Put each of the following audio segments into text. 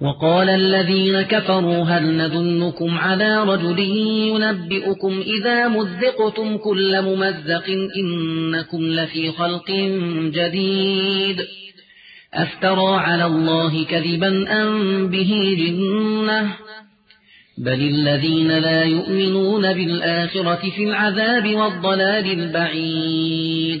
وقال الذين كفروا هل ندنكم على رجل ينبئكم إذا مزقتم كل ممزق إنكم لفي خلق جديد أفترى على الله كذبا أم به جنة بل الذين لا يؤمنون بالآخرة في العذاب والضلال البعيد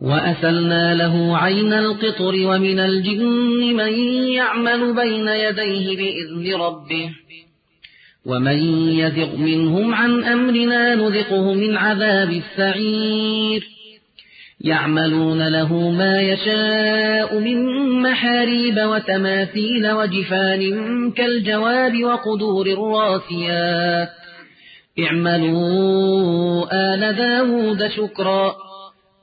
وأسلنا له عين القطر ومن الجن من يعمل بين يديه بإذن ربه ومن يذق منهم عن أمرنا نذقه من عذاب السعير يعملون له ما يشاء من محاريب وتماثيل وجفان كالجواب وقدور الراسيات اعملوا آل داود شكرا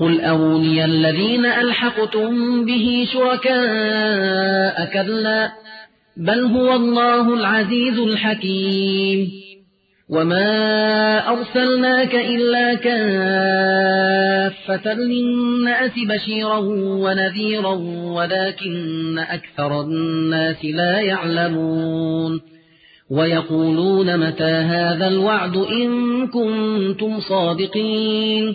قل أروني الذين ألحقتم به شركاء كلا بل هو الله العزيز الحكيم. وما أرسلناك إلا كافة للناس بشيرا ونذيرا ولكن أكثر الناس لا يعلمون. ويقولون متى هذا الوعد إن كنتم صادقين.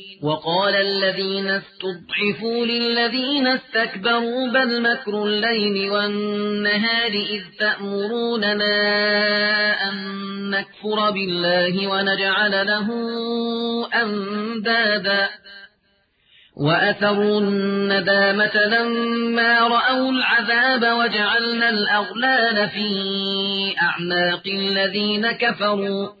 وقال الذين استضعفوا للذين استكبروا بل مكر الليل والنهار إذ تأمروننا أن نكفر بالله ونجعل له أندادا وأثروا الندامة لما رأوا العذاب وجعلنا الأغلال في أعناق الذين كفروا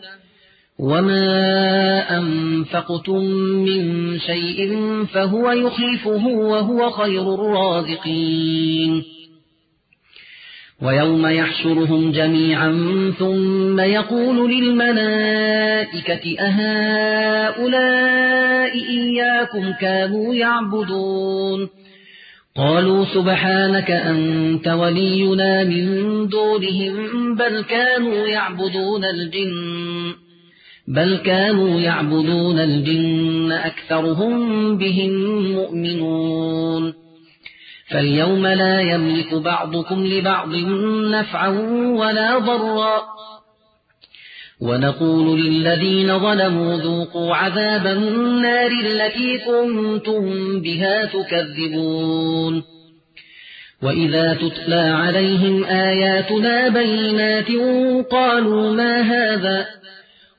وما أنفقتم من شيء فهو يخلفه وهو خير الرازقين ويوم يحشرهم جميعا ثم يقول للملائكة أهؤلاء إياكم كانوا يعبدون قالوا سبحانك أنت ولينا من دونهم بل كانوا يعبدون الجن بل كانوا يعبدون الجن أكثرهم بهم مؤمنون. فاليوم لا يملك بعضكم لبعض نفعا ولا ضرا. ونقول للذين ظلموا ذوقوا عذاب النار التي كنتم بها تكذبون. وإذا تتلى عليهم آياتنا بينات قالوا ما هذا؟